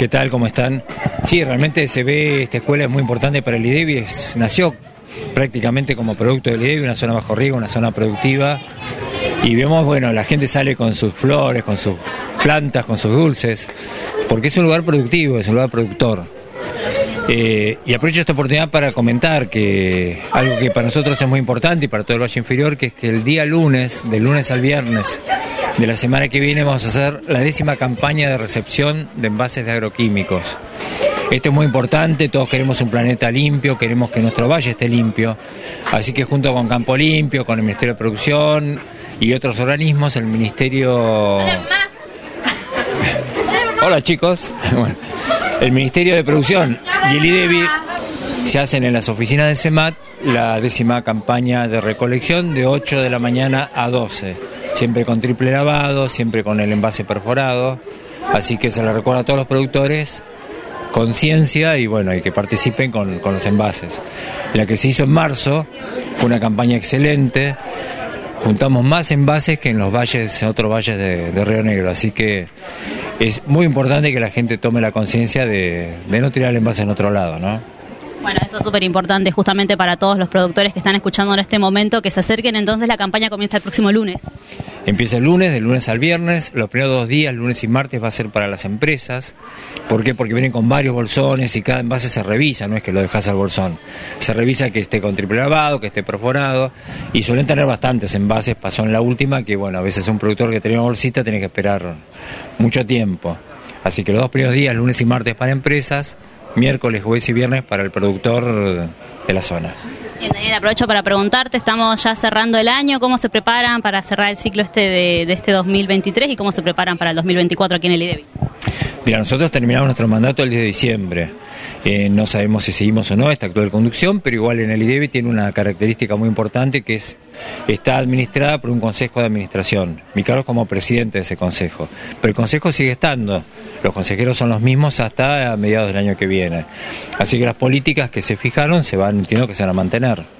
¿Qué tal? ¿Cómo están? Sí, realmente se ve, esta escuela es muy importante para el IDEBI, nació prácticamente como producto del IDEBI, una zona bajo riego, una zona productiva, y vemos, bueno, la gente sale con sus flores, con sus plantas, con sus dulces, porque es un lugar productivo, es un lugar productor. Eh, y aprovecho esta oportunidad para comentar que algo que para nosotros es muy importante y para todo el Valle Inferior, que es que el día lunes, del lunes al viernes de la semana que viene, vamos a hacer la décima campaña de recepción de envases de agroquímicos. Esto es muy importante, todos queremos un planeta limpio, queremos que nuestro valle esté limpio. Así que junto con Campo Limpio, con el Ministerio de Producción y otros organismos, el Ministerio... Hola chicos. el Ministerio de Producción y el IDEBI se hacen en las oficinas de CEMAT la décima campaña de recolección de 8 de la mañana a 12, siempre con triple lavado, siempre con el envase perforado, así que se le recuerda a todos los productores conciencia y bueno, y que participen con, los envases. La que se hizo en marzo fue una campaña excelente, juntamos más envases que en los valles, en otros valles de, de Río Negro, así que es muy importante que la gente tome la conciencia de, no tirar el envase en otro lado, ¿no? Bueno, eso es súper importante justamente para todos los productores que están escuchando en este momento, que se acerquen entonces, la campaña comienza el próximo lunes. Empieza el lunes, del lunes al viernes, los primeros dos días, lunes y martes, va a ser para las empresas. ¿Por qué? Porque vienen con varios bolsones y cada envase se revisa, no es que lo dejas al bolsón. Se revisa que esté con triple lavado, que esté perforado y suelen tener bastantes envases. Pasó en la última que, bueno, a veces un productor que tenía una bolsita tiene que esperar mucho tiempo. Así que los dos primeros días, lunes y martes para empresas, miércoles, jueves y viernes para el productor de la zona. Bien, Daniel, aprovecho para preguntarte, estamos ya cerrando el año, ¿cómo se preparan para cerrar el ciclo este de, de este 2023 y cómo se preparan para el 2024 aquí en el IDEBI? Mira, nosotros terminamos nuestro mandato el 10 de diciembre. Eh, no sabemos si seguimos o no esta actual conducción, pero igual en el IDEBI tiene una característica muy importante que es está administrada por un consejo de administración. Mi cargo es como presidente de ese consejo, pero el consejo sigue estando. Los consejeros son los mismos hasta mediados del año que viene. Así que las políticas que se fijaron se van, entiendo que se van a mantener.